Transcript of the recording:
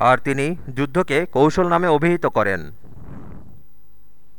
আর তিনি যুদ্ধকে কৌশল নামে অভিহিত করেন।